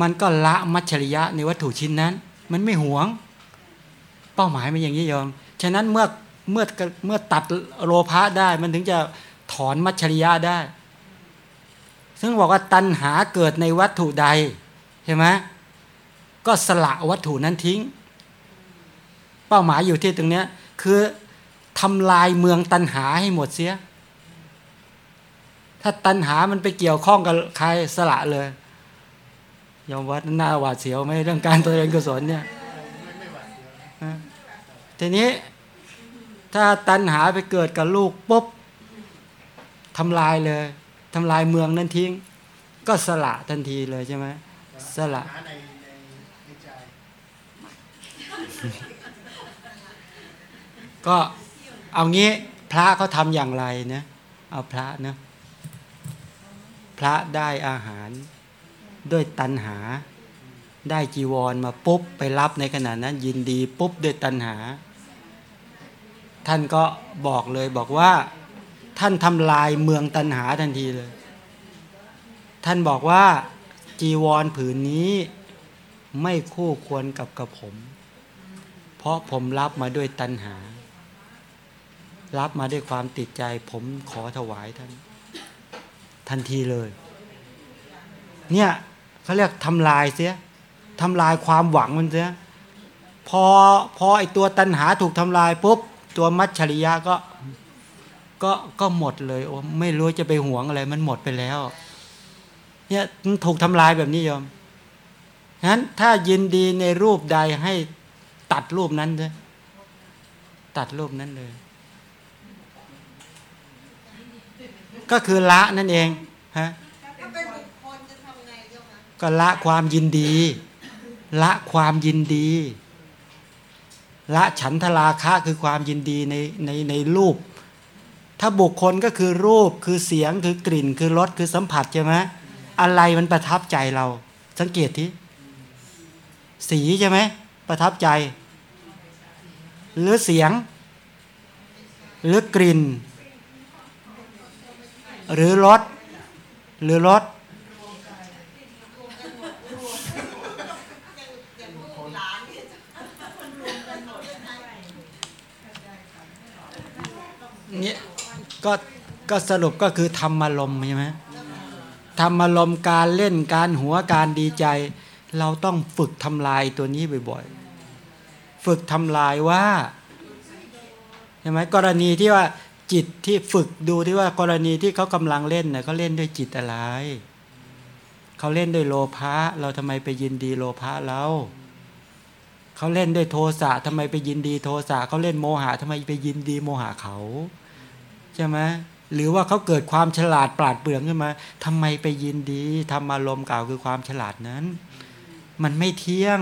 มันก็ละมัจฉริยะในวัตถุชิ้นนั้น มันไม่หวง เป้าหมายมันอย่างนี้ยอมฉะนั้นเมื่อเมื่อเมื่อตัดโลภะได้ มันถึงจะถอนมัจฉริยะได้ ซึ่งบอกว่าตัณหาเกิดในวัตถุใดใช่ไหมก็สละวัตถุนั้นทิ้ง เป้าหมายอยู่ที่ตรงนี้คือทำลายเมืองตัณหาให้หมดเสีย ถ้าตัณหามันไปเกี่ยวข้องกับใครสละเลย ยอมวัดหน้าหวาดเสียวไหมเรื่องการตัวเองกุศลเนี่ยทีนี้ถ้าตัณหาไปเกิดกับลูกปุ๊บทำลายเลยทำลายเมืองนั้นทิ้ง ก็สละทันทีเลยใช่ไหมสละก็เอางี้พระเขาทำอย่างไรนะเอาพระนะพระได้อาหาร ด้วยตัณหา ได้จีวรมาปุ๊บไปรับในขณะนั้น ยินดีปุ๊บด้วยตัณหา ท่านก็บอกเลยบอกว่า ท่านทำลายเมืองตัณหาทันทีเลย ท่านบอกว่าจีวรผืนนี้ไม่คู่ควรกับกระผม เพราะผมรับมาด้วยตัณหา รับมาด้วยความติดใจ ผมขอถวายท่าน ทันทีเลย เนี่ย เขาเรียกทำลายเสียทำลายความหวังมันเสียพอพอไอตัวตัณหาถูกทำลายปุ๊บตัวมัจฉริยะก็ก็ก็หมดเลยโอ้ไม่รู้จะไปหวงอะไร มันหมดไปแล้ว เนี่ยถูกทำลายแบบนี้ยอมฉะนั้นถ้ายินดีในรูปใดให้ตัดรูปนั้นเลยตัดรูปนั้นเลย ก็คือละนั่นเองฮะ ก็ละความยินดี ละความยินดี ละฉันทราคะคือความยินดีในในในรูป ถ้าบุคคลก็คือรูปคือเสียงคือกลิ่นคือรสคือสัมผัสใช่ไหมอะไรมันประทับใจเรา สังเกตที่สีใช่ไหมประทับใจ หรือเสียง หรือกลิ่น หรือรสหรือรส เนี่ยก็ก็สรุปก็คือธรรมารมใช่ไหมธรรมารมการเล่นการหัวการดีใจ เราต้องฝึกทำลายตัวนี้บ่อยๆ ฝึกทำลายว่าใช่ไหมกรณีที่ว่าจิตที่ฝึกดูที่ว่ากรณีที่เขากำลังเล่นเน่ยเขาเล่นด้วยจิตอะไรเขาเล่นด้วยโลภะเราทำไมไปยินดีโลภะเรา เขาเล่นด้วยโทสะทำไมไปยินดีโทสะเขาเล่นโมหะทำไมไปยินดีโมหะเขาใช่ไหมหรือว่าเขาเกิดความฉลาดปราดเปรื่องขึ้นมาทำไมไปยินดีทำอารมณ์กล่าวคือความฉลาดนั้น มันไม่เที่ยง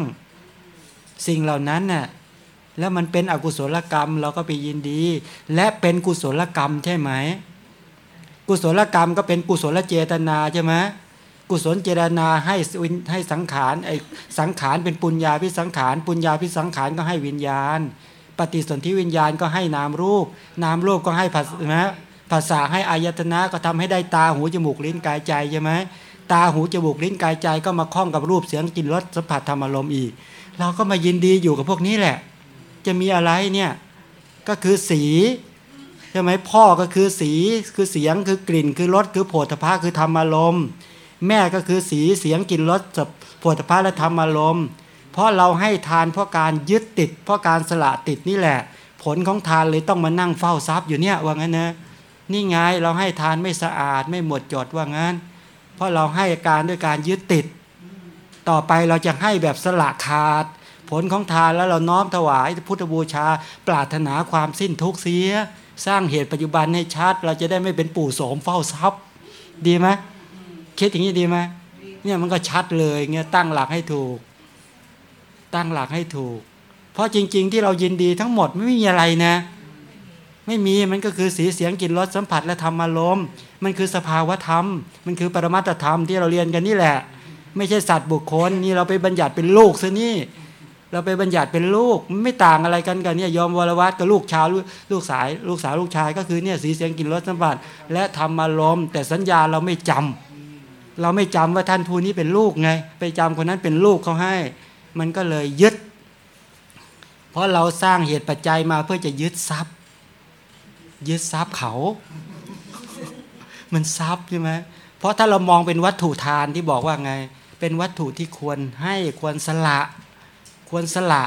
สิ่งเหล่านั้นน่ะแล้วมันเป็นอกุศลกรรมเราก็ไปยินดี และเป็นกุศลกรรมใช่ไหม กุศลกรรมก็เป็นกุศลเจตนาใช่ไหม กุศลเจตนาให้ให้สังขารไอสังขารเป็นปุญญาพิสังขาร ปุญญาพิสังขารก็ให้วิญญาณ ปฏิสนธิวิญญาณก็ให้นามรูป นามรูปก็ให้ภาษาภาษาให้อายตนะก็ทำให้ได้ตาหูจมูกลิ้นกายใจใช่ไหมตาหูจมูกลิ้นกายใจก็มาคล้องกับรูปเสียงกลิ่นรสสัมผัสธรรมอารมณ์อีก เราก็มายินดีอยู่กับพวกนี้แหละ จะมีอะไรเนี่ยก็คือสีใช่ไหมพ่อก็คือสีคือเสียงคือกลิ่นคือรสคือโผฏฐะคือธรรมอารมณ์ แม่ก็คือสีเสียงกลิ่นรสจับโผฏฐะและธรรมอารมณ์เพราะเราให้ทานเพราะการยึดติด เพราะการสละติดนี่แหละ ผลของทานเลยต้องมานั่งเฝ้าทรัพย์อยู่เนี่ยว่างั้นนะนี่ไงเราให้ทานไม่สะอาดไม่หมดจดว่างั้น เพราะเราให้การด้วยการยึดติด ต่อไปเราจะให้แบบสละขาด ผลของทานแล้วเราน้อมถวายพุทธบูชา ปรารถนาความสิ้นทุกข์เสีย สร้างเหตุปัจจุบันให้ชัด เราจะได้ไม่เป็นปู่โสมเฝ้าทรัพย์ ดีไหม คิดอย่างนี้ดีไหมเนี่ยมันก็ชัดเลยเงี้ยตั้งหลักให้ถูก ตั้งหลักให้ถูก เพราะจริง ๆ ที่เรายินดีทั้งหมดไม่มีอะไรนะ ไม่มีมันก็คือสีเสียงกลิ่นรสสัมผัสและธรรมารมณ์มันคือสภาวธรรม มันคือปรมัตธรรมที่เราเรียนกันนี่แหละ ไม่ใช่สัตว์บุคคลนี่เราไปบัญญัติเป็นลูกซะนี่เราไปบัญญัติเป็นลูกไม่ต่างอะไรกันกันเนี่ยยอมวรวัตกับลูกชาวลูกสาย ลูกสาวลูกชายก็คือเนี่ยสีเสียงกลิ่นรสสัมผัสและธรรมารมณ์แต่สัญญาเราไม่จำ เราไม่จำว่าท่านผู้นี้เป็นลูกไง ไปจำคนนั้นเป็นลูกเขาให้ มันก็เลยยึด เพราะเราสร้างเหตุปัจจัยมาเพื่อจะยึดทรัพย์ ยึดทรัพย์เขา มันทรัพย์ใช่ไหมเพราะถ้าเรามองเป็นวัตถุทานที่บอกว่าไง เป็นวัตถุที่ควรให้ควรสละ ควรสละ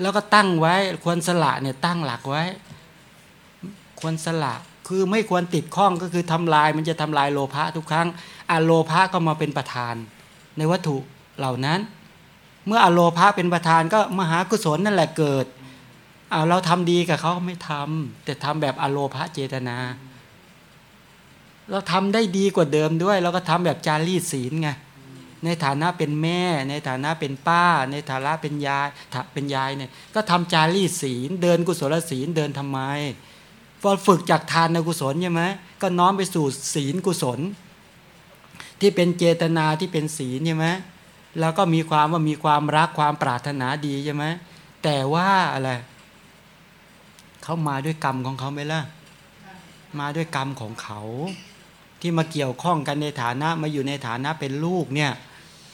แล้วก็ตั้งไว้ควรสละเนี่ยตั้งหลักไว้ ควรสละ คือไม่ควรติดข้องก็คือทำลายมันจะทำลายโลภะทุกครั้งอโลภะก็มาเป็นประธาน ในวัตถุเหล่านั้น เมื่ออโลภะเป็นประธานก็มหากุศลนั่นแหละเกิดเอาเราทำดีกับเขาไม่ทำแต่ทำแบบอโลภะเจตนา เราทำได้ดีกว่าเดิมด้วย เราก็ทำแบบจารีตศีลไงในฐานะเป็นแม่ ในฐานะเป็นป้า ในฐานะเป็นยายเป็นยายเนี่ยก็ทำจารีตศีล เดินกุศลศีลเดินทำไม พอฝึกจากทานในกุศลใช่ไหมก็น้อมไปสู่ศีลกุศล ที่เป็นเจตนาที่เป็นศีลใช่ไหมแล้วก็มีความว่ามีความรักความปรารถนาดีใช่ไหมแต่ว่าอะไรเขามาด้วยกรรมของเขาไหมล่ะมาด้วยกรรมของเขา ที่มาเกี่ยวข้องกันในฐานะมาอยู่ในฐานะเป็นลูกเนี่ย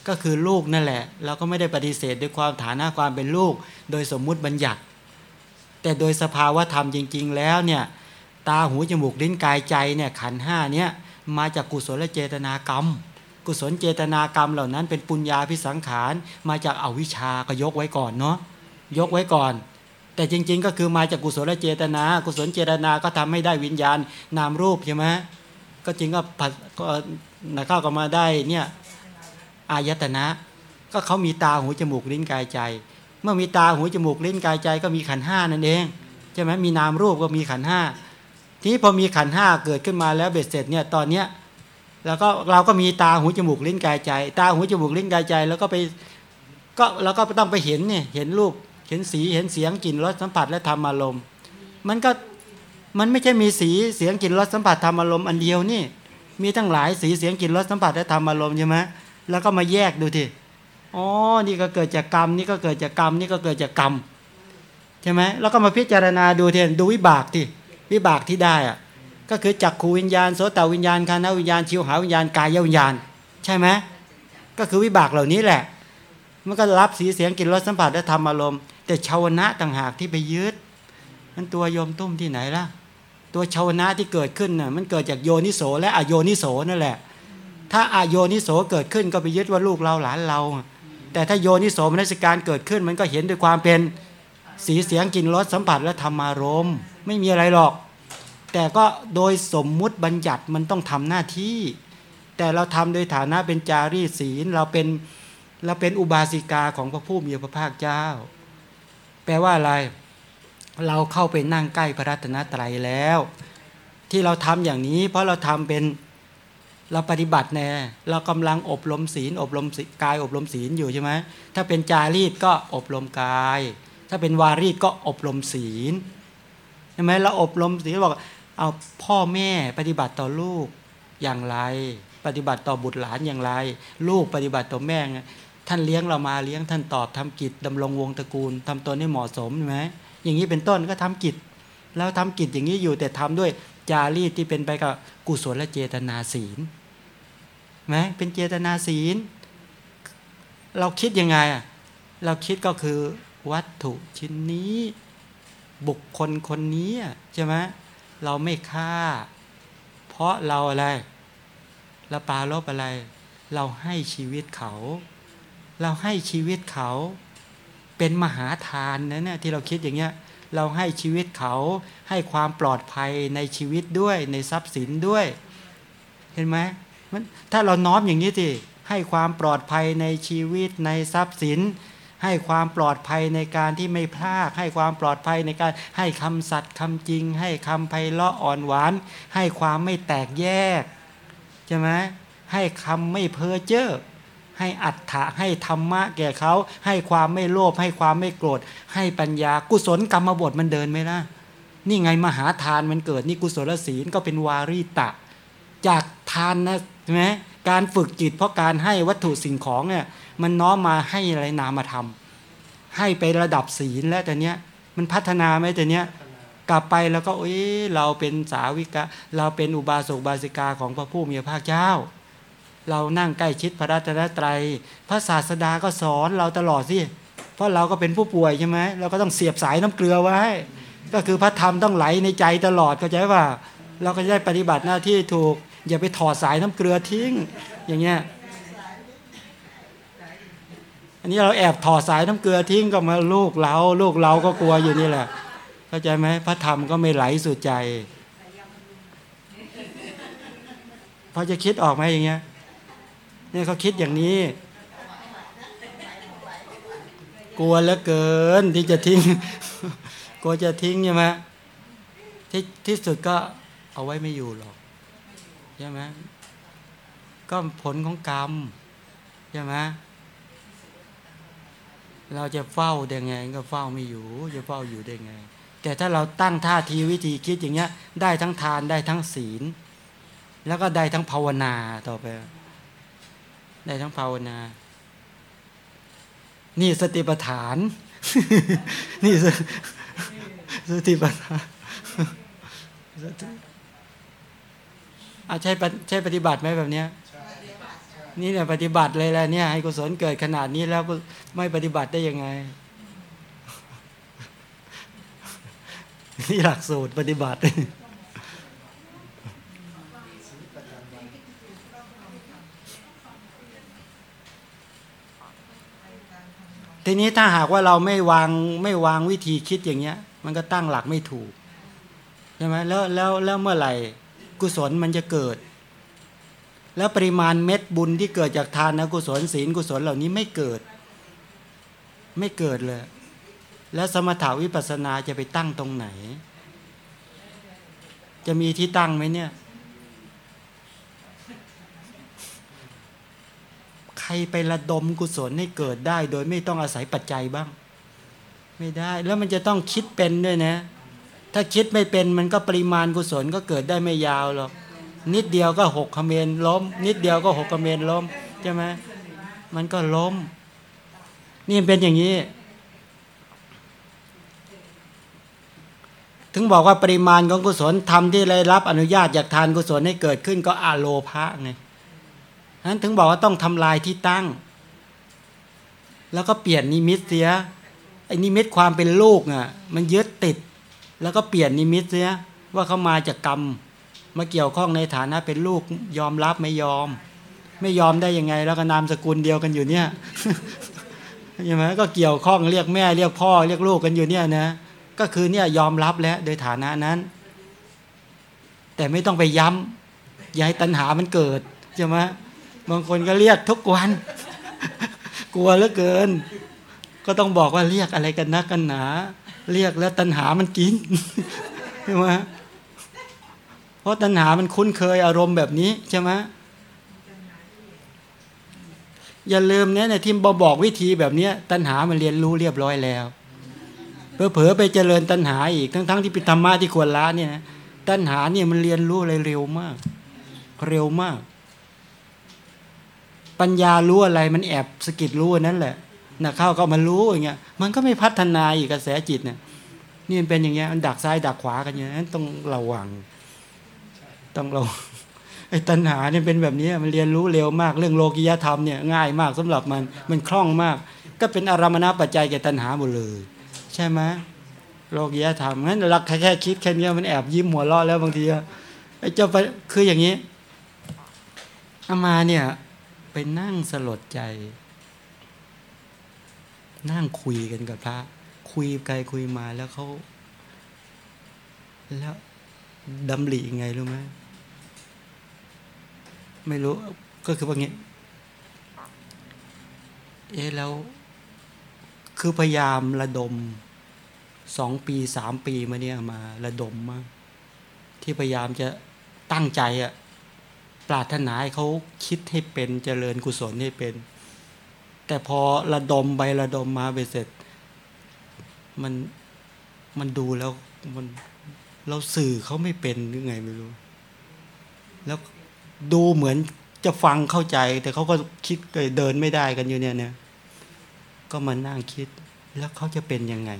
ก็คือลูกนั่นแหละ เราก็ไม่ได้ปฏิเสธด้วยความฐานะความเป็นลูก โดยสมมุติบัญญัติ แต่โดยสภาวะธรรมจริง ๆ แล้วเนี่ย ตาหูจมูกลิ้นกายใจเนี่ยขันห้าเนี่ยมาจากกุศลเจตนากรรม กุศลเจตนากรรมเหล่านั้น เป็นปุญญาพิสังขารมาจากอาวิชาก็ยกไว้ก่อนเนาะยกไว้ก่อน แต่จริง ๆ ก็คือมาจากกุศลเจตนา กุศลเจตนาก็ทำให้ได้วิญญาณนามรูปใช่ไหมก็จริงก็ผัดก็นะเข้าก็มาได้เนี่ยอายตนะ ก็เขามีตาหูจมูกลิ้นกายใจ เมื่อมีตาหูจมูกลิ้นกายใจ ก็มีขันห้านั่นเองใช่ไหมมีนามรูปก็มีขันห้า ทีนี้พอมีขันห้าเกิดขึ้นมาแล้วเบ็ดเสร็จเนี่ยตอนเนี้ยแล้วก็เราก็มีตาหูจมูกลิ้นกายใจ ตาหูจมูกลิ้นกายใจ แล้วก็ไปก็เราก็ต้องไปเห็นเนี่ยเห็นรูปเห็นสีเห็นเสียงกลิ่นรสสัมผัสและธรรมอารมณ์ มันก็มันไม่ใช่มีสีเสียงกลิ่นรสสัมผัสธรรมอารมณ์อันเดียวนี่ มีตั้งหลายสีเสียงกลิ่นรสสัมผัสและธรรมอารมณ์ใช่ไหมแล้วก็มาแยกดูทีอ๋อนี่ก็เกิดจากกรรมนี่ก็เกิดจากกรรมนี่ก็เกิดจากกรรมใช่ไหมแล้วก็มาพิจารณาดูทีดูวิบากที่ วิบากที่ได้อะก็คือจักขูวิญญาณโสตวิญญาณคานวิญญาณชิวหาวิญญาณกายวิญญาณ ใช่ไหมก็คือวิบากเหล่านี้แหละ มันก็รับสีเสียงกลิ่นรสสัมผัสและธรรมอารมณ์แต่ชาวนะต่างหากที่ไปยึดมันตัวโยมตุ้มที่ไหนล่ะ ตัวชาวนะที่เกิดขึ้นน่ะมันเกิดจากโยนิโสและอโยนิโสนั่นแหละ ถ้าอโยนิโสเกิดขึ้นก็ไปยึดว่าลูกเราหลานเรา แต่ถ้าโยนิโสมนสิการเกิดขึ้น มันก็เห็นด้วยความเป็น สีเสียงกลิ่นรสสัมผัสและธรรมารมณ์ ไม่มีอะไรหรอก แต่ก็โดยสมมุติบัญญัติมันต้องทำหน้าที่ แต่เราทำโดยฐานะเป็นจารีศีลเราเป็นเราเป็นอุบาสิกาของพระผู้มีพระภาคเจ้า แปลว่าอะไร เราเข้าไปนั่งใกล้พระรัตนตรัยแล้ว ที่เราทำอย่างนี้ เพราะเราทำเป็นเราปฏิบัติแน่เรากำลังอบรมศีล อบรมกายอบรมศีลอยู่ใช่ไหมถ้าเป็นจารีตก็อบรมกาย ถ้าเป็นวารีก็อบรมศีลใช่ไหมเราอบรมศีลบอกเอาพ่อแม่ปฏิบัติต่อลูกอย่างไร ปฏิบัติต่อบุตรหลานอย่างไร ลูกปฏิบัติต่อแม่ท่านเลี้ยงเรามาเลี้ยงท่านตอบทำกิจดำรงวงตระกูลทำตนให้เหมาะสมใช่ไหมอย่างนี้เป็นต้นก็ทำกิจแล้วทำกิจอย่างนี้อยู่แต่ทำด้วยจารีตที่เป็นไปกับกุศลและเจตนาศีลไหมเป็นเจตนาศีล เราคิดยังไงอะเราคิดก็คือ วัตถุชิ้นนี้ บุคคลคนนี้ใช่ไหมเราไม่ฆ่า เพราะเราอะไรเราปาลบอะไร เราให้ชีวิตเขา เราให้ชีวิตเขา เป็นมหาทานนะเนี่ยที่เราคิดอย่างเงี้ยเราให้ชีวิตเขาให้ความปลอดภัยในชีวิตด้วยในทรัพย์สินด้วย เห็นไหมมันถ้าเราน้อมอย่างนี้สิให้ความปลอดภัยในชีวิตในทรัพย์สิน ให้ความปลอดภัยในการที่ไม่พลาดให้ความปลอดภัยในการให้คำสัตย์คำจริง ให้คำไพเราะอ่อนหวาน ให้ความไม่แตกแยกใช่ไหมให้คำไม่เพ้อเจ้อให้อัตถะให้ธรรมะแก่เขา ให้ความไม่โลภให้ความไม่โกรธ ให้ปัญญากุศลกรรมบทมันเดินไหมล่ะนี่ไงมหาทานมันเกิดนี่กุศลศีลก็เป็นวารีตะ จากทานนะใช่ไหมการฝึกจิตเพราะการให้วัตถุสิ่งของเนี่ยมันน้อมมาให้อะไรนามธรรม ให้ไประดับศีลแล้วแต่เนี้ยมันพัฒนาไหมแต่เนี้ยกลับไปแล้วก็เอ้ยเราเป็นสาวิกะเราเป็นอุบาสกบาสิกาของพระผู้มีพระภาคเจ้า เรานั่งใกล้ชิดพระรัตนตรัย พระศาสดาก็สอนเราตลอดสิเพราะเราก็เป็นผู้ป่วยใช่ไหมเราก็ต้องเสียบสายน้ำเกลือไว้ ก็คือพระธรรมต้องไหลในใจตลอดเข้าใจว่า เราก็จะได้ปฏิบัติหน้าที่ถูก อย่าไปถอดสายน้ำเกลือทิ้ง อย่างเงี้ย อันนี้เราแอบถอดสายน้ำเกลือทิ้งก็มาลูกเราลูกเราก็กลัวอยู่นี่แหละ เข้าใจไหมพระธรรมก็ไม่ไหลสู่ใจพอจะคิดออกไหมอย่างเงี้ยเนี่ยเขาคิดอย่างนี้ กลัวเหลือเกินที่จะทิ้ง กลัวจะทิ้งใช่ไหมที่ที่สุดก็เอาไว้ไม่อยู่หรอกใช่ไหมก็ผลของกรรมใช่ไหม เราจะเฝ้าได้ไง ก็เฝ้าไม่อยู่ จะเฝ้าอยู่ได้ไง แต่ถ้าเราตั้งท่าทีวิธีคิดอย่างเงี้ย ได้ทั้งทานได้ทั้งศีล แล้วก็ได้ทั้งภาวนาต่อไป ได้ทั้งภาวนา นี่สติปัฏฐาน นี่สติปัฏฐานอาใช่ใช่ปฏิบัติไหมแบบเนี้ย นี่เนี่ยปฏิบัติเลยแหละเนี่ยให้กุศลเกิดขนาดนี้แล้วไม่ปฏิบัติได้ยังไงนี่หลักสูตรปฏิบัติทีนี้ถ้าหากว่าเราไม่วางไม่วางวิธีคิดอย่างเงี้ย มันก็ตั้งหลักไม่ถูกใช่ไหมแล้วแล้วแล้วเมื่อไหร่ กุศลมันจะเกิด แล้วปริมาณเม็ดบุญที่เกิดจากทานนะกุศลศีลกุศลเหล่านี้ไม่เกิด ไม่เกิดเลย แล้วสมถาวิปัสสนาจะไปตั้งตรงไหน จะมีที่ตั้งไหมเนี่ย ใครไประดมกุศลให้เกิดได้ โดยไม่ต้องอาศัยปัจจัยบ้าง ไม่ได้แล้วมันจะต้องคิดเป็นด้วยนะ ถ้าคิดไม่เป็นมันก็ปริมาณกุศลก็เกิดได้ไม่ยาวหรอก นิดเดียวก็หกขเมนล้ม นิดเดียวก็หกขเมนล้มใช่ไหมมันก็ล้ม นี่เป็นอย่างนี้ ถึงบอกว่าปริมาณของกุศลทำที่ได้รับอนุญาตจากทานกุศลให้เกิดขึ้นก็อาโลภะไงนั้นถึงบอกว่าต้องทำลายที่ตั้ง แล้วก็เปลี่ยนนิมิตเสียไอ้นิมิตความเป็นลูกอะ มันยึดติด แล้วก็เปลี่ยนนิมิตเสียว่าเขามาจากกรรม มาเกี่ยวข้องในฐานะเป็นลูกยอมรับไม่ยอม ไม่ยอมได้ยังไง แล้วก็นามสกุลเดียวกันอยู่เนี่ยใช่ไหมก็เกี่ยวข้องเรียกแม่เรียกพ่อเรียกลูกกันอยู่เนี่ยนะก็คือเนี่ยยอมรับแล้วโดยฐานะนั้น แต่ไม่ต้องไปย้ำอย่าให้ตัณหามันเกิดใช่ไหมบางคนก็เรียกทุกวัน กลัวเหลือเกิน ก็ต้องบอกว่าเรียกอะไรกันนักกันหนา เรียกแล้วตัณหามันกินใช่ไหม เพราะตัณหามันคุ้นเคยอารมณ์แบบนี้ใช่ไหมอย่าลืมเนี่ยในที่บอบอกวิธีแบบนี้ตัณหามันเรียนรู้เรียบร้อยแล้วเผลอๆไปเจริญตัณหาอีกทั้งๆทที่เป็นธรรมะที่ควรละเนี่ยนะตัณหาเนี่ยมันเรียนรู้อะไรเร็วมาก เร็วมาก ปัญญารู้อะไรมันแอบสกิดรู้นั่นแหละนะเข้าก็มันรู้อย่างเงี้ยมันก็ไม่พัฒนาอีกกระแสจิตเนี่ยนี่มันเป็นอย่างเงี้ยมันดักซ้ายดักขวากันอย่างนั้นต้องระวัง ต้องเราไอ้ตัณหาเนี่ยเป็นแบบนี้มันเรียนรู้เร็วมากเรื่องโลกิยธรรมเนี่ยง่ายมากสำหรับมันมันคล่องมาก ก็เป็นอารมณปัจจัยแก่ตัณหาหมดเลย ใช่ไหมโลกียธรรมงั้นราแค่แค่คิดแค่นี้มันแอบยิ้มหัวเราะแล้วบางทีไอ้เจ้าไปคืออย่างนี้อามาเนี่ยไปนั่งสลดใจ นั่งคุยกันกับพระ คุยไกลคุยมาแล้วเขาแล้วดำริยังไงรู้ไหม ไม่รู้ ก็คือว่างี้ เอ๊แล้ว คือพยายามระดมสองปีสามปีมาเนี่ยมาระดมมากที่พยายามจะตั้งใจอะปรารถนาให้เขาคิดให้เป็นเจริญกุศลให้เป็น แต่พอระดมไประดมมาไปเสร็จ มันมันดูแล้วมันเราสื่อเขาไม่เป็นหรือไงไม่รู้ แล้ว ดูเหมือนจะฟังเข้าใจ แต่เขาก็คิดเดินไม่ได้กันอยู่เนี่ยเนี่ยก็มานั่งคิด แล้วเขาจะเป็นยังไง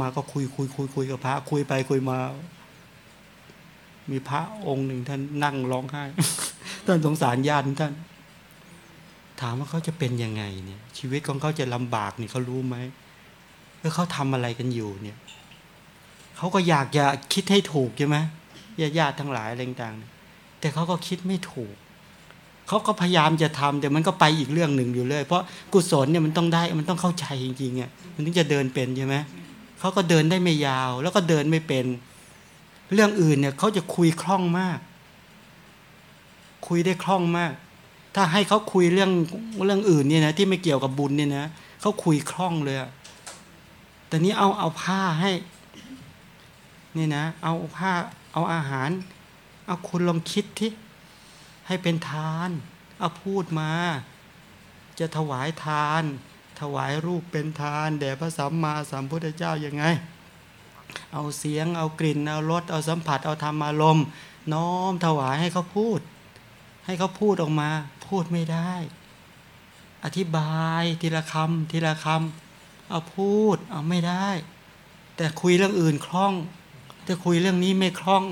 มาก็คุยคุยคุยคุยกับพระ คุยไปคุยมา มีพระองค์หนึ่งท่านนั่งร้องไห้ ท่านสงสารญาติท่าน ถามว่าเขาจะเป็นยังไงเนี่ย ชีวิตของเขาจะลำบากนี่เขารู้ไหมแล้วเขาทำอะไรกันอยู่เนี่ยเขาก็อยากจะคิดให้ถูกใช่ไหมญาติญาติทั้งหลายอะไรต่างๆ แต่เขาก็คิดไม่ถูก เขาก็พยายามจะทำแต่มันก็ไปอีกเรื่องหนึ่งอยู่เลย เพราะกุศลเนี่ยมันต้องได้มันต้องเข้าใจจริงๆอะมันถึงจะเดินเป็นใช่ไหมเขาก็เดินได้ไม่ยาว แล้วก็เดินไม่เป็น เรื่องอื่นเนี่ยเขาจะคุยคล่องมาก คุยได้คล่องมาก ถ้าให้เขาคุยเรื่องเรื่องอื่นเนี่ยนะที่ไม่เกี่ยวกับบุญเนี่ยนะเขาคุยคล่องเลยแต่นี้เอาเอาผ้าให้นี่นะ เอาผ้าเอาอาหาร เอาคุณลองคิดที่ให้เป็นทาน เอาพูดมา จะถวายทาน ถวายรูปเป็นทานแด่พระสัมมาสัมพุทธเจ้ายังไง เอาเสียง เอากลิ่น เอารส เอาสัมผัส เอาธรรมอารมณ์น้อมถวายให้เขาพูด ให้เขาพูดออกมา พูดไม่ได้ อธิบายทีละคำทีละคำเอาพูดเอาไม่ได้ แต่คุยเรื่องอื่นคล่อง แต่คุยเรื่องนี้ไม่คล่อง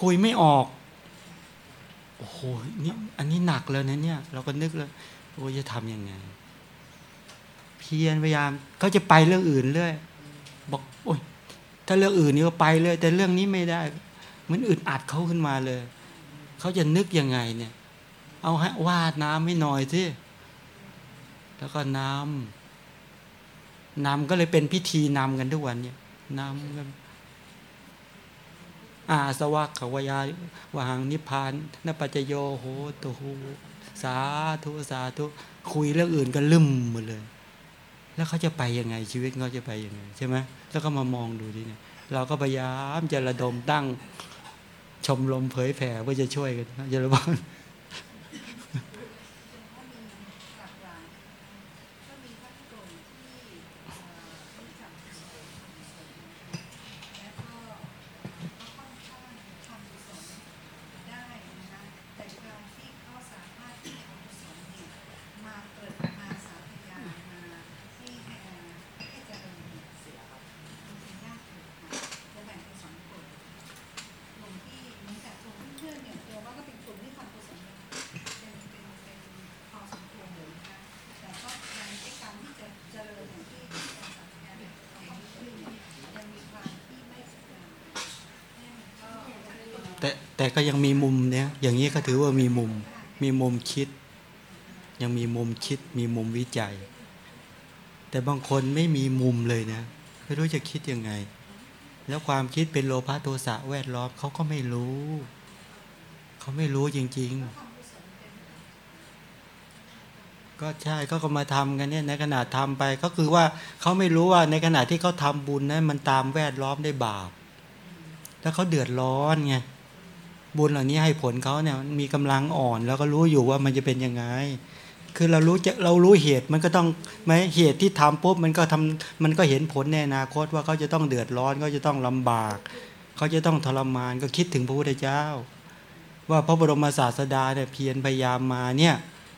คุยไม่ออก โอ้โหนี่อันนี้หนักเลยนะเนี่ย เราก็นึกเลยโอ้จะทำยังไง เพียรพยายามเขาจะไปเรื่องอื่นเรื่อยบอกโอ้ยถ้าเรื่องอื่นนี่ก็ไปเลย แต่เรื่องนี้ไม่ได้มันอึดอัดเขาขึ้นมาเลย เขาจะนึกยังไงเนี่ย เอาให้วาดน้ำให้หน่อยสิแล้วก็น้ำนำก็เลยเป็นพิธีนำกันทุกวันเนี่ยนำกัน อาสวัคขวายาวางนิพพานนปัจโยโหตุหูสาธุสาธุคุยเรื่องอื่นก็ลืมหมดเลย แล้วเขาจะไปยังไงชีวิตเขาจะไปยังไงใช่ไหมแล้วก็มามองดูดิเนี่ย เราก็พยายามจะระดมตั้งชมรมเผยแผ่เพื่อจะช่วยกันเยอะบ้าง แต่ก็ยังมีมุมเนี้ยอย่างนี้ก็ถือว่ามีมุม มีมุมคิด ยังมีมุมคิด มีมุมวิจัย แต่บางคนไม่มีมุมเลยนะไม่รู้จะคิดยังไง แล้วความคิดเป็นโลภะโทสะแวดล้อมเขาก็ไม่รู้ เขาไม่รู้จริง ๆ ก็ใช่เขาก็มาทำกันเนี่ยในขณะทำไปก็คือว่าเขาไม่รู้ว่าในขณะที่เขาทำบุญนั้นมันตามแวดล้อมได้บาป แล้วเขาเดือดร้อนไง บุญเหล่านี้ให้ผลเขาเนี่ยมีกำลังอ่อน แล้วก็รู้อยู่ว่ามันจะเป็นยังไง คือเรารู้จะเรารู้เหตุมันก็ต้องไหมเหตุที่ทำปุ๊บมันก็ทำมันก็เห็นผลในอนาคตว่าเขาจะต้องเดือดร้อนเขาจะต้องลำบาก เขาจะต้องทรมานก็คิดถึงพระพุทธเจ้า ว่าพระบรมศาสดาเนี่ยเพียรพยายามมาเนี่ย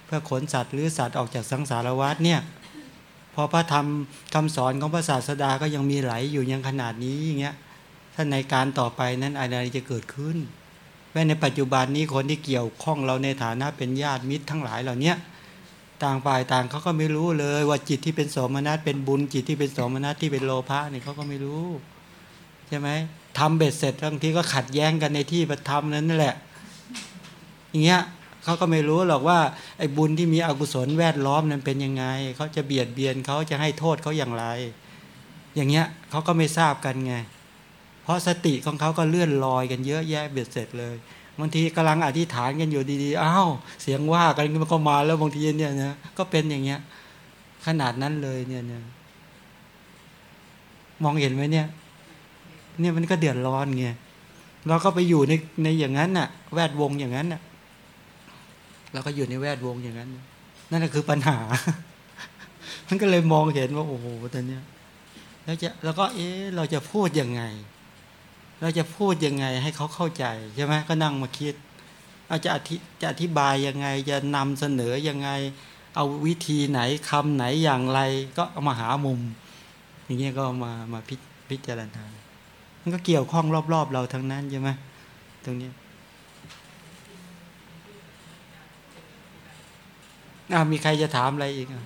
เพื่อขนสัตว์หรือสัตว์ออกจากสังสารวัฏเนี่ยพอพระธรรมคำสอนของพระศาสดาก็ยังมีไหลอยู่ยังขนาดนี้อย่างเงี้ยถ้าในการต่อไปนั้นอะไรจะเกิดขึ้น แม้ในปัจจุบันนี้คนที่เกี่ยวข้องเราในฐานะเป็นญาติมิตรทั้งหลายเหล่านี้ต่างฝ่ายต่างเขาก็ไม่รู้เลยว่าจิตที่เป็นสมนัตเป็นบุญจิตที่เป็นสมนัตที่เป็นโลภะนี่เขาก็ไม่รู้ใช่ไหมทำเบ็ดเสร็จบางทีก็ขัดแย้งกันในที่ประทับนั้นแหละ อย่างเงี้ยเขาก็ไม่รู้หรอกว่าไอ้บุญที่มีอกุศลแวดล้อมนั้นเป็นยังไงเขาจะเบียดเบียนเขาจะให้โทษเขาอย่างไร อย่างเงี้ยเขาก็ไม่ทราบกันไง ราะสติของเขาก็เลื่อนลอยกันเยอะแยะเบียดเสร็จเลยบางทีกำลังอธิษฐานกันอยู่ดีๆอ้าวเสียงว่ากันมันก็มาแล้วบางทีเนี่ยนะก็เป็นอย่างเงี้ย ขนาดนั้นเลยเนี่ยเนี่ยมองเห็นไหมเนี่ย เนี่ยมันก็เดือดร้อนไงเราก็ไปอยู่ในในอย่างนั้นน่ะ แวดวงอย่างนั้นน่ะเราก็อยู่ในแวดวงอย่างนั้น นั่นคือปัญหา มันก็เลยมองเห็นว่าโอ้โหตอนเนี้ยแล้วจะแล้วก็เอ๊ะเราจะพูดยังไง เราจะพูดยังไงให้เขาเข้าใจใช่ไหมก็นั่งมาคิดอาจะอธิจะอธิบายยังไงจะนำเสนอยังไง เอาวิธีไหนคำไหนอย่างไร ก็เอามาหามุม อย่างเงี้ยก็มามาพิพจารณา มันก็เกี่ยวข้องรอบ ๆ เราทั้งนั้นใช่ไหมตรงนี้อ้ามีใครจะถามอะไรอีกอะ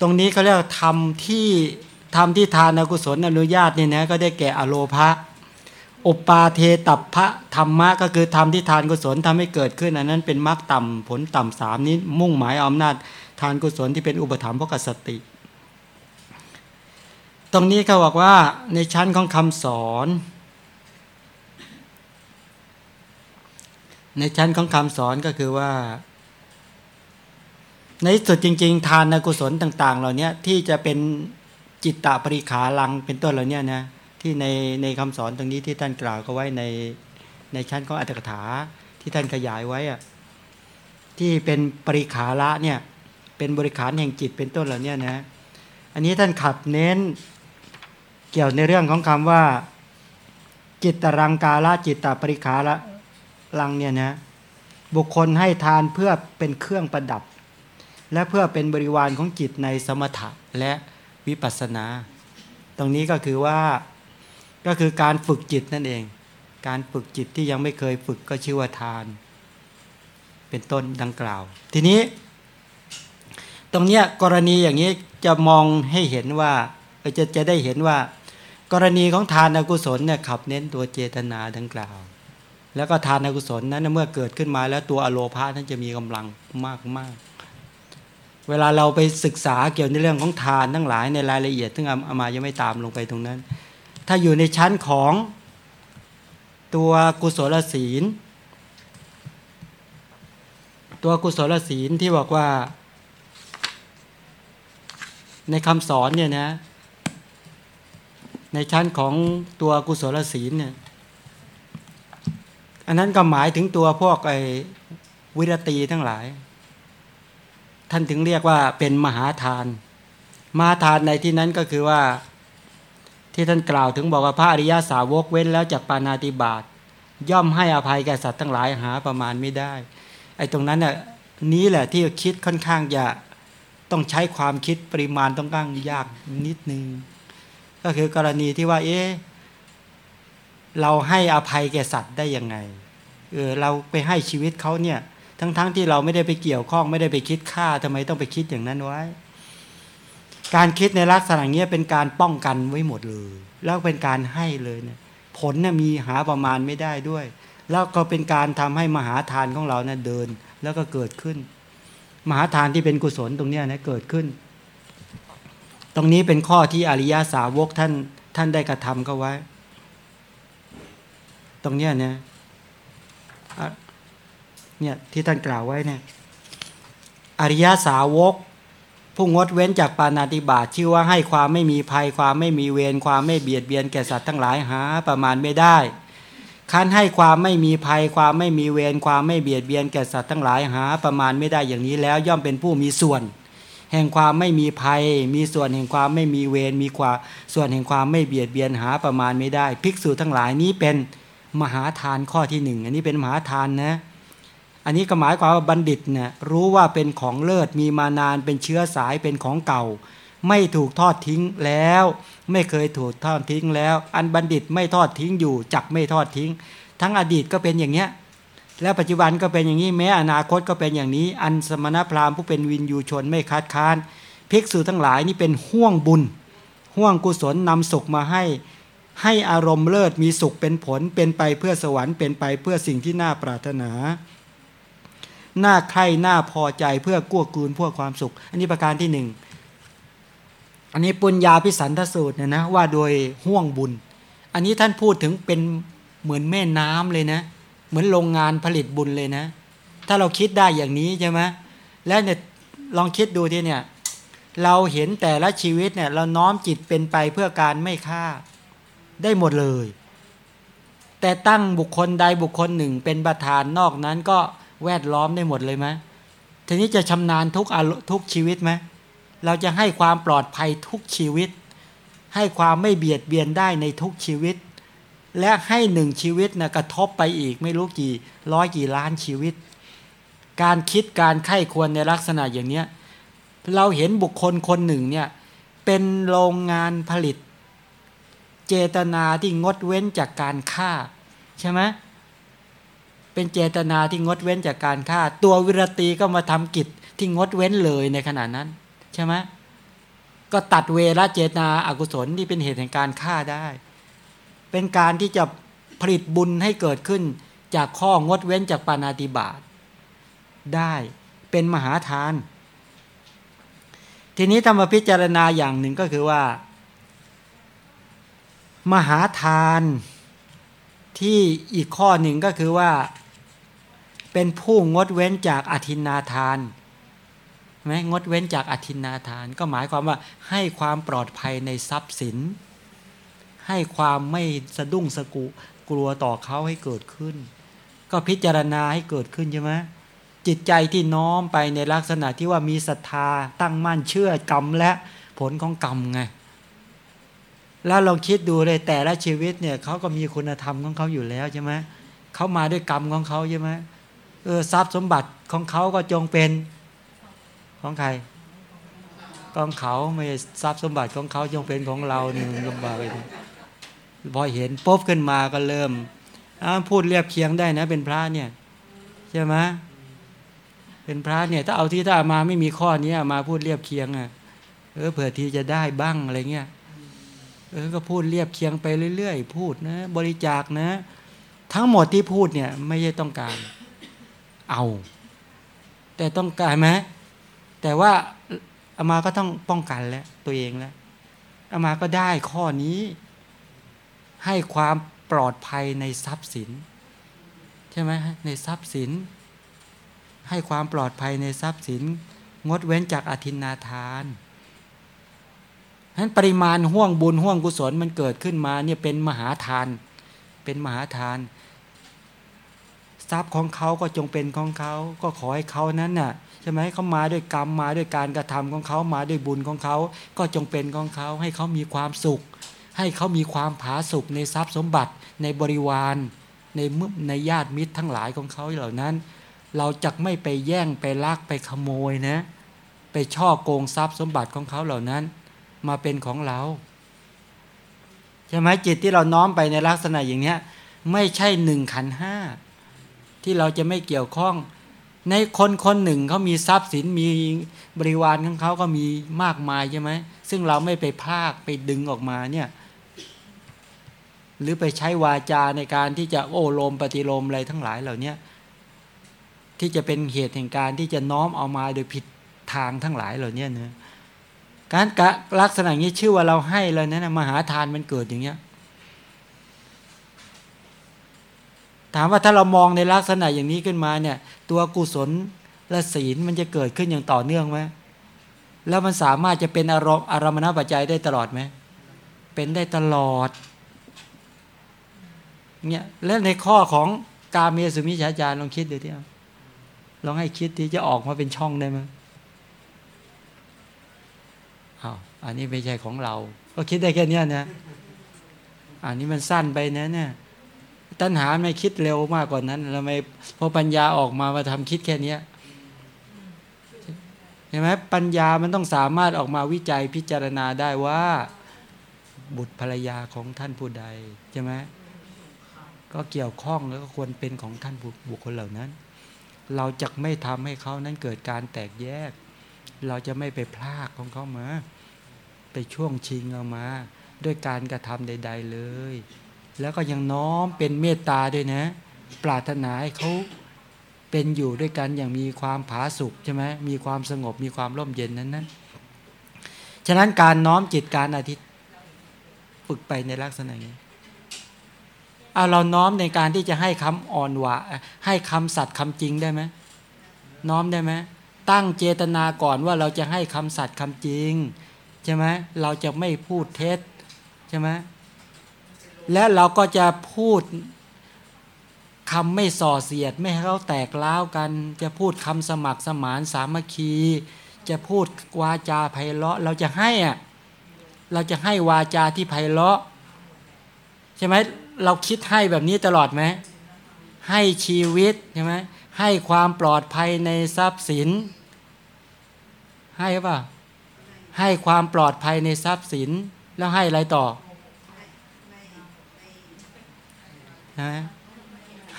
ตรงนี้เขาเรียกทำที่ทำที่ทานกุศลอนุญาตเนี่ยนะก็ได้แก่อโลภะอุปาเทตับพระธรรมะก็คือทำที่ทานกุศลทำให้เกิดขึ้นอันนั้นเป็นมรรคต่ำผลต่ำสามนี้มุ่งหมายอำนาจทานกุศลที่เป็นอุปถัมภกสติ ตรงนี้เขาบอกว่าในชั้นของคำสอน ในชั้นของคำสอนก็คือว่า ในสุดจริง ๆ ทานกุศลต่าง ๆ เหล่านี้ที่จะเป็นจิตตปริขาลังเป็นต้นเหล่านี้นะที่ในในคำสอนตรงนี้ที่ท่านกล่าวก็ไว้ในในชั้นของอัตถกถาที่ท่านขยายไว้อะที่เป็นปริขาละเนี่ยเป็นบริขารแห่งจิตเป็นต้นเหล่านี้นะอันนี้ท่านขับเน้นเกี่ยวในเรื่องของคำว่า จิตตรังกาละจิตตปริขาละลังเนี่ยนะบุคคลให้ทานเพื่อเป็นเครื่องประดับ และเพื่อเป็นบริวารของจิตในสมถะและวิปัสสนา ตรงนี้ก็คือว่าก็คือการฝึกจิตนั่นเอง การฝึกจิตที่ยังไม่เคยฝึกก็ชื่อว่าทาน เป็นต้นดังกล่าว ทีนี้ ตรงเนี้ยกรณีอย่างนี้จะมองให้เห็นว่าจะจะได้เห็นว่า กรณีของทานอกุศลเนี่ยขับเน้นตัวเจตนาดังกล่าว แล้วก็ทานอกุศลนั้นเมื่อเกิดขึ้นมาแล้วตัวอโลภานั้นจะมีกำลังมากมาก เวลาเราไปศึกษาเกี่ยวในเรื่องของทานทั้งหลายในรายละเอียดซึ่งอามายังไม่ตามลงไปตรงนั้น ถ้าอยู่ในชั้นของตัวกุศลศีล ตัวกุศลศีลที่บอกว่า ในคำสอนเนี่ยนะ ในชั้นของตัวกุศลศีลเนี่ยอันนั้นก็หมายถึงตัวพวกไอ้วิรตีทั้งหลาย ท่านถึงเรียกว่าเป็นมหาทาน มหาทานในที่นั้นก็คือว่าที่ท่านกล่าวถึงบอกว่าพระอริยาสาวกเว้นแล้วจากปานาติบาตย่อมให้อภัยแก่สัตว์ทั้งหลายหาประมาณไม่ได้ไอ้ตรงนั้นน่ะนี้แหละที่คิดค่อนข้างจะต้องใช้ความคิดปริมาณต้องกั้งยากนิดนึง ก็คือกรณีที่ว่า เอ๊ะเราให้อภัยแก่สัตว์ได้ยังไงเออเราไปให้ชีวิตเขาเนี่ย ทั้งๆทที่เราไม่ได้ไปเกี่ยวข้องไม่ได้ไปคิดฆ่าทำไมต้องไปคิดอย่างนั้นไว้ การคิดในลักษณะนี้เป็นการป้องกันไว้หมดเลย แล้วเป็นการให้เลยเนี่ยผลเนี่ยมีหาประมาณไม่ได้ด้วย แล้วก็เป็นการทำให้มหาทานของเราเนี่ยเดินแล้วก็เกิดขึ้น มหาทานที่เป็นกุศลตรงเนี้ยนะเกิดขึ้น ตรงนี้เป็นข้อที่อริยาสาวกท่านท่านได้กระทำก็ไว้ ตรงเนี้เนี่ย เนี่ยที่ท่านกล่าวไว้เนี่ยอริยาสาวก ผู้งดเว้นจากปานาติบาตชื่อว่าให้ความไม่มีภัยความไม่มีเวรความไม่เบียดเบียนแก่สัตว์ทั้งหลายหาประมาณไม่ได้คันให้ความไม่มีภัยความไม่มีเวรความไม่เบียดเบียนแก่สัตว์ทั้งหลายหา ประมาณไม่ได้อย่างนี้แล้ว ย่อมเป็นผู้มีส่วน แห่งความไม่มีภัย มีส่วนแห่งความไม่มีเวรมีความส่วนแห่งความไม่เบียดเบียนหาประมาณไม่ได้ ภิกษุทั้งหลายนี้เป็นมหาทานข้อที่หนึ่งอันนี้เป็นมหาทานนะ อันนี้ก็หมายความว่าบัณฑิตเนี่ยรู้ว่าเป็นของเลิศมีมานานเป็นเชื้อสายเป็นของเก่า ไม่ถูกทอดทิ้งแล้ว ไม่เคยถูกทอดทิ้งแล้ว อันบัณฑิตไม่ทอดทิ้งอยู่จักไม่ทอดทิ้ง ทั้งอดีตก็เป็นอย่างเนี้ยและปัจจุบันก็เป็นอย่างนี้แม้อนาคตก็เป็นอย่างนี้ อันสมณพราหมณ์ผู้เป็นวินยูชนไม่คัดค้านภิกษุทั้งหลายนี่เป็นห่วงบุญห่วงกุศลนำสุขมาให้ ให้อารมณ์เลิศมีสุขเป็นผลเป็นไปเพื่อสวรรค์เป็นไปเพื่อสิ่งที่น่าปรารถนา น้าใครหน้าพอใจเพื่อกู้กูลพวกความสุข อันนี้ประการที่หนึ่งอันนี้ปุญญาพิสันทสูตรเนี่ยนะว่าโดยห่วงบุญ อันนี้ท่านพูดถึงเป็นเหมือนแม่น้ำเลยนะ เหมือนโรงงานผลิตบุญเลยนะ ถ้าเราคิดได้อย่างนี้ใช่ไหมแล้วเนี่ยลองคิดดูที่เนี่ย เราเห็นแต่ละชีวิตเนี่ย เราน้อมจิตเป็นไปเพื่อการไม่ฆ่าได้หมดเลย แต่ตั้งบุคคลใดบุคคลหนึ่งเป็นประธานนอกนั้นก็ แวดล้อมได้หมดเลยไหมทีนี้จะชำนาญทุกอทุกชีวิตไหมเราจะให้ความปลอดภัยทุกชีวิต ให้ความไม่เบียดเบียนได้ในทุกชีวิต และให้หนึ่งชีวิตนะกระทบไปอีกไม่รู้กี่ร้อยกี่ล้านชีวิต การคิดการไข้ควรในลักษณะอย่างเนี้ยเราเห็นบุคคลคนหนึ่งเนี่ยเป็นโรงงานผลิต เจตนาที่งดเว้นจากการฆ่า ใช่ไหมเป็นเจตนาที่งดเว้นจากการฆ่า ตัววิรตีก็มาทำกิจที่งดเว้นเลยในขณะนั้น ใช่ไหมก็ตัดเวรเจตนาอากุศลที่เป็นเหตุแห่งการฆ่าได้ เป็นการที่จะผลิตบุญให้เกิดขึ้น จากข้องดเว้นจากปานาติบาตได้เป็นมหาทาน ทีนี้ทำมาพิจารณาอย่างหนึ่งก็คือว่า มหาทานที่อีกข้อหนึ่งก็คือว่า เป็นผู้งดเว้นจากอธินาทานไหมงดเว้นจากอธินาทาน ก็หมายความว่าให้ความปลอดภัยในทรัพย์สิน ให้ความไม่สะดุ้งสะกุกลัวต่อเขาให้เกิดขึ้น ก็พิจารณาให้เกิดขึ้นใช่ไหมจิตใจที่น้อมไปในลักษณะที่ว่ามีศรัทธาตั้งมั่นเชื่อกรรมและผลของกรรมไงแล้วลองคิดดูเลยแต่ละชีวิตเนี่ยเขาก็มีคุณธรรมของเขาอยู่แล้วใช่ไหมเขามาด้วยกรรมของเขาใช่ไหมเเออทรัพย์สมบัติของเขาก็จงเป็นของใครของเขาไม่ทรัพย์สมบัติของเขาจงเป็นของเราหนึ่งลำบากไปพอเห็นปุ๊บขึ้นมาก็เริ่มพูดเรียบเคียงได้นะ เป็นพระเนี่ยใช่ไหมเป็นพระเนี่ย ถ้าเอาที่ถ้ามาไม่มีข้อนี้มาพูดเรียบเคียงอะเออเผื่อทีจะได้บ้างอะไรเงี้ยเออก็พูดเรียบเคียงไปเรื่อย ๆ พูดนะ บริจาคนะ ทั้งหมดที่พูดเนี่ย ไม่ใช่ต้องการ เอา แต่ต้องการไหมแต่ว่าอามาก็ต้องป้องกันแล้วตัวเองแล้วอามาก็ได้ข้อนี้ ให้ความปลอดภัยในทรัพย์สิน ใช่ไหมในทรัพย์สิน ให้ความปลอดภัยในทรัพย์สิน งดเว้นจากอธินาทานฉะนั้นปริมาณห่วงบุญห่วงกุศลมันเกิดขึ้นมาเนี่ยเป็นมหาทาน เป็นมหาทาน ทรัพย์ของเขาก็จงเป็นของเขา ก็ขอให้เขานั้นน่ะใช่ไหมเขามาด้วยกรรมมาด้วยการกระทำของเขามาด้วยบุญของเขา ก็จงเป็นของเขา ให้เขามีความสุข ให้เขามีความผาสุกในทรัพย์สมบัติในบริวารในมึในญาติมิตรทั้งหลายของเขาเหล่านั้น เราจะไม่ไปแย่งไปลักไปขโมยนะ ไปช่อโกงทรัพย์สมบัติของเขาเหล่านั้น มาเป็นของเราใช่ไหมจิตที่เราน้อมไปในลักษณะอย่างนี้ไม่ใช่หนึ่งขันห้า ที่เราจะไม่เกี่ยวข้อง ในคนคนหนึ่งเขามีทรัพย์สินมีบริวารของเขาก็มีมากมายใช่ไหมซึ่งเราไม่ไปพากไปดึงออกมาเนี่ยหรือไปใช้วาจาในการที่จะโอ้โลมปฏิโลมอะไรทั้งหลายเหล่านี้ที่จะเป็นเหตุแห่งการที่จะน้อมเอามาโดยผิดทางทั้งหลายเหล่านี้เนะการลักษณะนี้ชื่อว่าเราให้เลยนะมหาทานมันเกิดอย่างเงี้ย ถามว่าถ้าเรามองในลักษณะอย่างนี้ขึ้นมาเนี่ย ตัวกุศลและศีลมันจะเกิดขึ้นอย่างต่อเนื่องไหมแล้วมันสามารถจะเป็นอารมณ์อารมณปัจจัยได้ตลอดไหมเป็นได้ตลอดเนี่ยแล้วในข้อของกาเมสุมิชาจารลองคิดดูที่ลองให้คิดที่จะออกมาเป็นช่องได้ไหมอ้าวอันนี้ไม่ใช่ของเรา ก็คิดได้แค่นี้นะอันนี้มันสั้นไปนะเนี่ย ตัณหาไม่คิดเร็วมากกว่านั้นทำไม่พอปัญญาออกมามาทำคิดแค่นี้เห็นไหมปัญญามันต้องสามารถออกมาวิจัยพิจารณาได้ว่า บุตรภรรยาของท่านผู้ใดใช่ไหมก็เกี่ยวข้องแล้วก็ควรเป็นของท่านบุคคลเหล่านั้น เราจะไม่ทำให้เขานั้นเกิดการแตกแยก เราจะไม่ไปพลากของเขามา ไปช่วงชิงเอามา ด้วยการกระทำใด ๆ เลย แล้วก็ยังน้อมเป็นเมตตาด้วยนะ ปรารถนาให้เขาเป็นอยู่ด้วยกันอย่างมีความผาสุกใช่ไหมมีความสงบมีความร่มเย็นนั้นนั้นฉะนั้นการน้อมจิตการอาทิตย์ฝึกไปในลักษณะนี้เอาเราน้อมในการที่จะให้คำอ่อนหวาให้คำสัตย์คำจริงได้ไหมน้อมได้ไหมตั้งเจตนาก่อนว่าเราจะให้คำสัตย์คำจริงใช่ไหมเราจะไม่พูดเท็จใช่ไหม และเราก็จะพูดคำไม่ส่อเสียดไม่ให้เขาแตกล้าวกัน จะพูดคำสมัครสมานสามัคคี จะพูดวาจาไพเราะ เราจะให้อะเราจะให้วาจาที่ไพเราะ ใช่ไหมเราคิดให้แบบนี้ตลอดไหมให้ชีวิตใช่ไหมให้ความปลอดภัยในทรัพย์สิน ให้ป่ะให้ความปลอดภัยในทรัพย์สิน แล้วให้อะไรต่อ นะ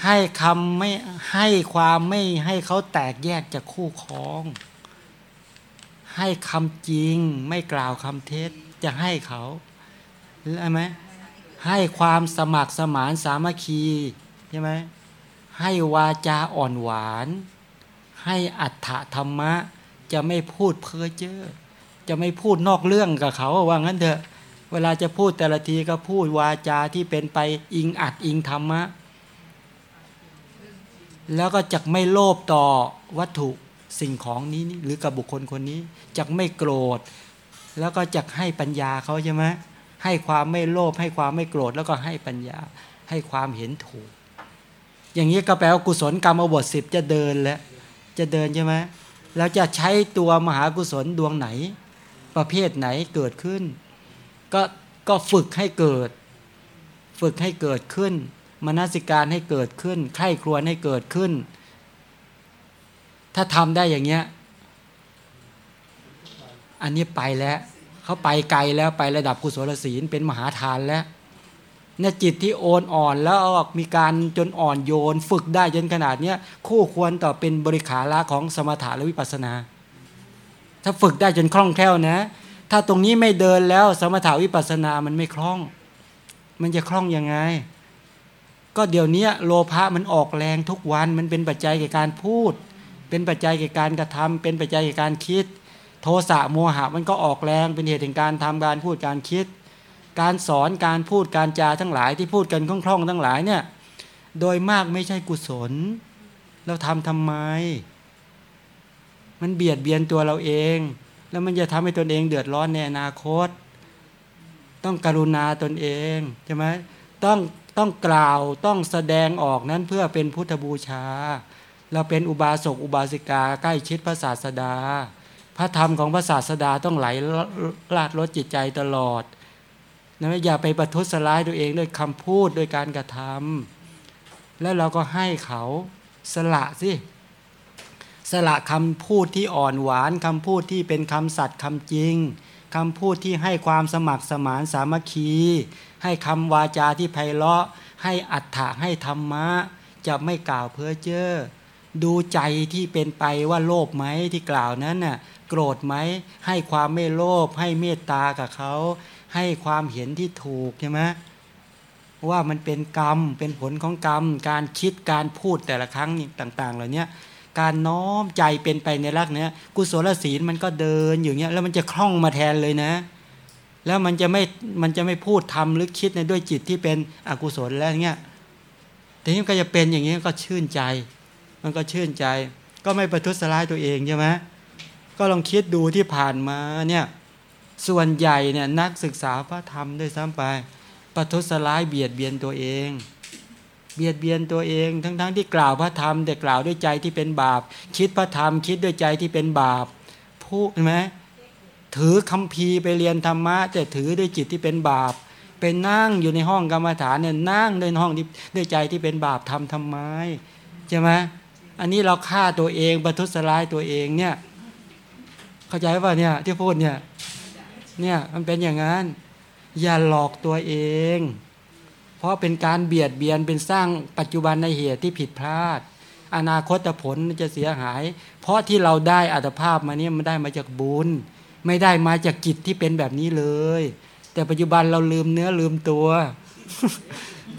ให้คำไม่ให้ความไม่ให้เขาแตกแยกจากคู่ครอง ให้คำจริงไม่กล่าวคำเท็จจะให้เขาใช่ไหมให้ความสมัครสมานสามัคคีใช่ไหมให้วาจาอ่อนหวาน ให้อัตถธรรมะ จะไม่พูดเพ้อเจ้อจะไม่พูดนอกเรื่องกับเขาว่างั้นเถอะ เวลาจะพูดแต่ละทีก็พูดวาจาที่เป็นไปอิงอัดอิงธรรมะ แล้วก็จะไม่โลภต่อวัตถุสิ่งของนี้หรือกับบุคคลคนนี้จะไม่โกรธ แล้วก็จะให้ปัญญาเขาใช่ไหมให้ความไม่โลภให้ความไม่โกรธแล้วก็ให้ปัญญา ให้ความเห็นถูก อย่างนี้ก็แปลว่ากุศลกรรมอบทสิบจะเดินแล้วจะเดินใช่ไหมแล้วจะใช้ตัวมหากุศลดวงไหน ประเภทไหนเกิดขึ้น ก็ก็ฝึกให้เกิด ฝึกให้เกิดขึ้นมนสิการให้เกิดขึ้นไข้ครวญให้เกิดขึ้น ถ้าทำได้อย่างเงี้ย อันนี้ไปแล้วเขาไปไกลแล้วไประดับกุศลศีลเป็นมหาทานแล้วเนี่ยจิตที่โอนอ่อนแล้วมีการจนอ่อนโยน ฝึกได้จนขนาดเนี้ยคู่ควรต่อเป็นบริขาระของสมถะและวิปัสสนา ถ้าฝึกได้จนคล่องแคล่วนะ ถ้าตรงนี้ไม่เดินแล้ว สมถะวิปัสสนามันไม่คล่อง มันจะคล่องยังไง ก็เดี๋ยวนี้โลภะมันออกแรงทุกวันมันเป็นปัจจัยแก่การพูด เป็นปัจจัยแก่การกระทำเป็นปัจจัยแก่การคิด โทสะโมหะมันก็ออกแรงเป็นเหตุแห่งการทำการพูดการคิด การสอนการพูดการจาทั้งหลายที่พูดกันคล่องๆทั้งหลายเนี่ยโดยมากไม่ใช่กุศล เราทำทำไม มันเบียดเบียนตัวเราเอง แล้วมันจะทำให้ตนเองเดือดร้อนในอนาคต ต้องกรุณาตนเองใช่ไหมต้องต้องกล่าวต้องแสดงออกนั้นเพื่อเป็นพุทธบูชา เราเป็นอุบาสกอุบาสิกาใกล้ชิดพระศาสดา พระธรรมของพระศาสดาต้องไหลลาดลดจิตใจตลอดนะอย่าไปประทุษร้ายตัวเองด้วยคำพูดด้วยการกระทำแล้วเราก็ให้เขาสละสิ สละคำพูดที่อ่อนหวานคำพูดที่เป็นคำสัตย์คำจริงคำพูดที่ให้ความสมัครสมานสามัคคี ให้คำวาจาที่ไพเราะ ให้อัฏฐะให้ธรรมะ จะไม่กล่าวเพ้อเจ้อดูใจที่เป็นไปว่าโลภไหมที่กล่าวนั้นน่ะโกรธไหมให้ความไม่โลภให้เมตตากับเขา ให้ความเห็นที่ถูกใช่ไหมว่ามันเป็นกรรมเป็นผลของกรรม การคิดการพูดแต่ละครั้งต่าง ๆ เหล่านี้ การน้อมใจเป็นไปในรักเนี้ยกุศลศีลมันก็เดินอยู่เนี้ยแล้วมันจะคล่องมาแทนเลยนะ แล้วมันจะไม่มันจะไม่พูดทำหรือคิดในด้วยจิตที่เป็นอกุศลแล้วเนี้ยทีนี้ก็จะเป็นอย่างนี้ก็ชื่นใจ มันก็ชื่นใจ ก็ไม่ประทุษร้ายตัวเองใช่ไหมก็ลองคิดดูที่ผ่านมาเนี่ยส่วนใหญ่เนี่ยนักศึกษาพระธรรมด้วยซ้ำไป ประทุษร้ายเบียดเบียนตัวเอง เบียดเบียนตัวเอง ทั้งๆทที่กล่าวพระธรรม แต่กล่าวด้วยใจที่เป็นบาป คิดพระธรรม คิดด้วยใจที่เป็นบาปพูดไหมถือคำพีร์ไปเรียนธรรมะ แต่ถือด้วยจิตที่เป็นบาปไปนั่งอยู่ในห้องกรรมฐานเนี่ยนั่งในห้องที่ด้วยใจที่เป็นบาปทำทำไมใช่ไหมอันนี้เราฆ่าตัวเองประทุษร้ายตัวเองเนี่ย เข้าใจป่ะเนี่ยที่พูดเนี่ยเนี่ยมันเป็นอย่างนั้น อย่าหลอกตัวเอง เพราะเป็นการเบียดเบียนเป็นสร้างปัจจุบันในเหตุที่ผิดพลาด อนาคตผลจะเสียหาย เพราะที่เราได้อัตภาพมาเนี่ยมันได้มาจากบุญ ไม่ได้มาจากจิตที่เป็นแบบนี้เลย แต่ปัจจุบันเราลืมเนื้อลืมตัว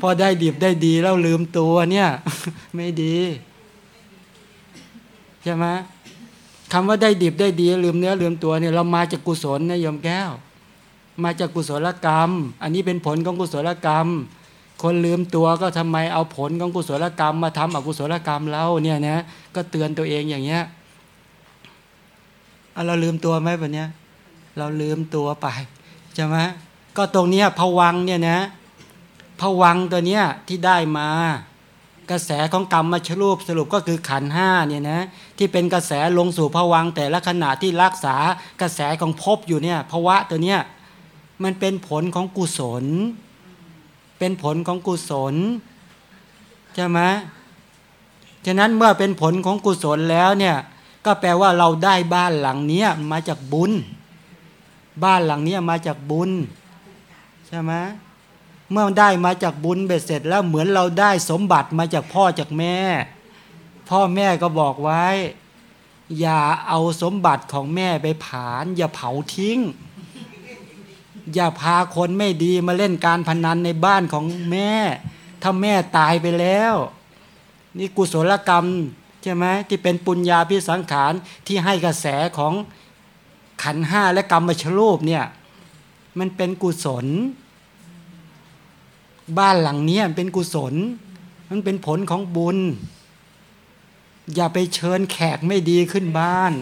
พอได้ดีบได้ดีแล้วลืมตัวเนี่ย ไม่ดีใช่ไหมคำว่าได้ดิบได้ดีลืมเนื้อลืมตัวเนี่ยเรามาจากกุศลนะยมแก้ว มาจากกุศลกรรม อันนี้เป็นผลของกุศลกรรม คนลืมตัวก็ทำไมเอาผลของกุศลกรรม มาทำอกุศลกรรมเราเนี่ยนะก็เตือนตัวเองอย่างเงี้ยเราลืมตัวไหมแบบเนี้ยเราลืมตัวไปใช่ไหมก็ตรงเนี้ยผวังเนี่ยนะผวังตัวเนี้ยที่ได้มา กระแสของกรรมมาชรูปสรุปก็คือขันห้าเนี่ยนะที่เป็นกระแสลงสู่ภวังแต่ละขณะที่รักษากระแสของภพอยู่เนี่ยภวะตัวเนี้ยมันเป็นผลของกุศล เป็นผลของกุศลใช่ไหมฉะนั้นเมื่อเป็นผลของกุศลแล้วเนี่ยก็แปลว่าเราได้บ้านหลังนี้มาจากบุญ บ้านหลังนี้มาจากบุญใช่ไหมเมื่อได้มาจากบุญเบ็ดเสร็จแล้วเหมือนเราได้สมบัติมาจากพ่อจากแม่ พ่อแม่ก็บอกไว้ อย่าเอาสมบัติของแม่ไปผาน อย่าเผาทิ้ง อย่าพาคนไม่ดีมาเล่นการพนันในบ้านของแม่ ถ้าแม่ตายไปแล้ว นี่กุศลกรรมใช่ไหมที่เป็นปุญญาพิสังขารที่ให้กระแสของขันห้าและกรรมชรูปเนี่ย มันเป็นกุศล บ้านหลังนี้เป็นกุศล มันเป็นผลของบุญ อย่าไปเชิญแขกไม่ดีขึ้นบ้าน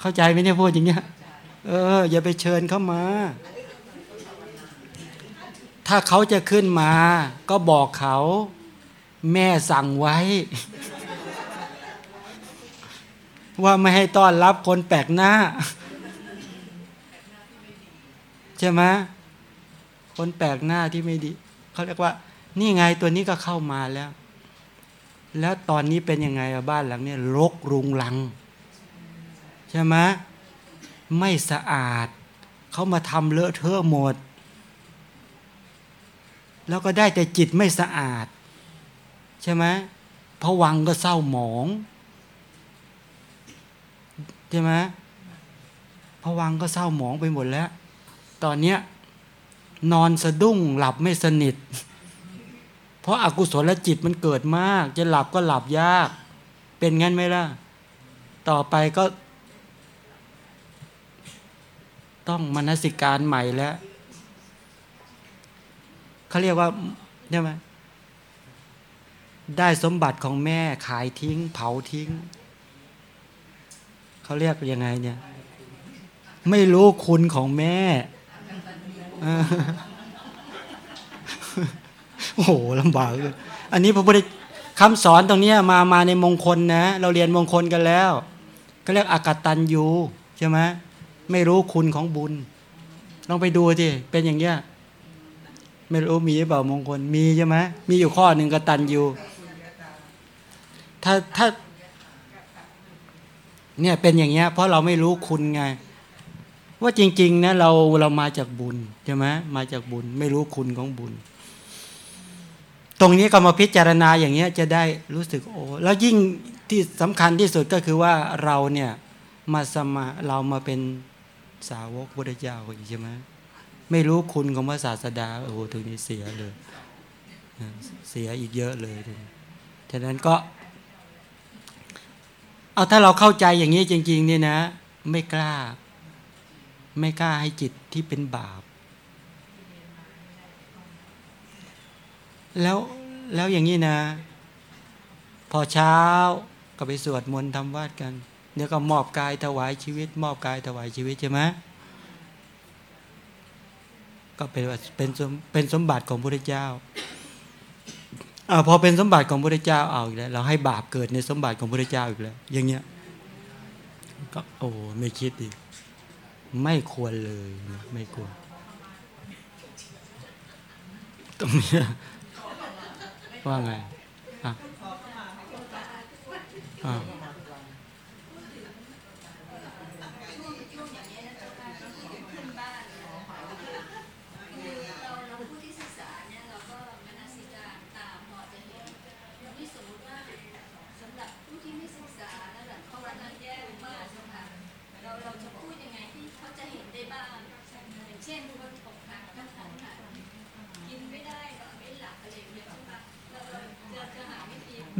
เข้าใจไหมเนี่ยพูดอย่างเงี้ย เออ อย่าไปเชิญเข้ามา ถ้าเขาจะขึ้นมา ก็บอกเขา แม่สั่งไว้ ว่าไม่ให้ต้อนรับคนแปลกหน้า ใช่ไหมคนแปลกหน้าที่ไม่ดี เขาเรียกว่า นี่ไงตัวนี้ก็เข้ามาแล้ว แล้วตอนนี้เป็นยังไงบ้านหลังนี้รกรุงรัง ใช่ไหม ไม่สะอาด เขามาทำเลอะเทอะหมด แล้วก็ได้แต่จิตไม่สะอาด ใช่ไหมพวังก็เศร้าหมองใช่ไหมพวังก็เศร้าหมองไปหมดแล้ว ตอนเนี้ยนอนสะดุ้งหลับไม่สนิท เพราะอากุศลจิตมันเกิดมาก จะหลับก็หลับยาก เป็นงั้นไหมล่ะ ต่อไปก็ ต้องมนสิการใหม่แล้วเขาเรียกว่าใช่ไหมได้สมบัติของแม่ขายทิ้ง เผาทิ้ง เขาเรียกยังไงเนี่ย ไม่รู้คุณของแม่ โอ้โหลำบากเลยอันนี้พระพุทธคำสอนตรงนี้มามาในมงคลนะ เราเรียนมงคลกันแล้ว ก็เรียกอากตันยูใช่ไหม ไม่รู้คุณของบุญ ลองไปดูสิเป็นอย่างเงี้ยไม่รู้มีหรือเปล่ามงคลมีใช่ไหมมีอยู่ข้อหนึ่งกตันอยู่ถ้าถ้าเนี่ยเป็นอย่างเงี้ยเพราะเราไม่รู้คุณไง ว่าจริงๆนะเราเรามาจากบุญใช่ไหมมาจากบุญ ไม่รู้คุณของบุญ ตรงนี้ก็มาพิจารณาอย่างเงี้ยจะได้รู้สึกโอ้แล้วยิ่งที่สำคัญที่สุดก็คือว่าเราเนี่ยมาสมาเรามาเป็น สาวกพุทธเจ้าอีกใช่ไหมไม่รู้คุณของพระศาสดาโอ้โหตรงนี้เสียเลยเสียอีกเยอะเลยฉะนั้นก็ เอาถ้าเราเข้าใจอย่างนี้จริง ๆ เนี่ยนะ ไม่กล้า ไม่กล้าให้จิตที่เป็นบาป แล้วแล้วอย่างนี้นะ พอเช้าก็ไปสวดมนต์ทำวัดกัน เดี๋ยวก็มอบกายถวายชีวิต มอบกายถวายชีวิตใช่ไหมก็เป็นเป็นเป็นสมบัติของพระเจ้าอพอเป็นสมบัติของพระเจ้าเอาอีกแล้วเราให้บาปเกิดในสมบัติของพระเจ้าอีกแล้ว อย่างเงี้ยก็โอ้ไม่คิดดิไม่ควรเลยไม่ควรตรงนี้ว่าไงอะอะ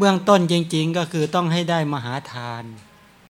เบื้องต้นจริง ๆ ก็คือต้องให้ได้มหาทาน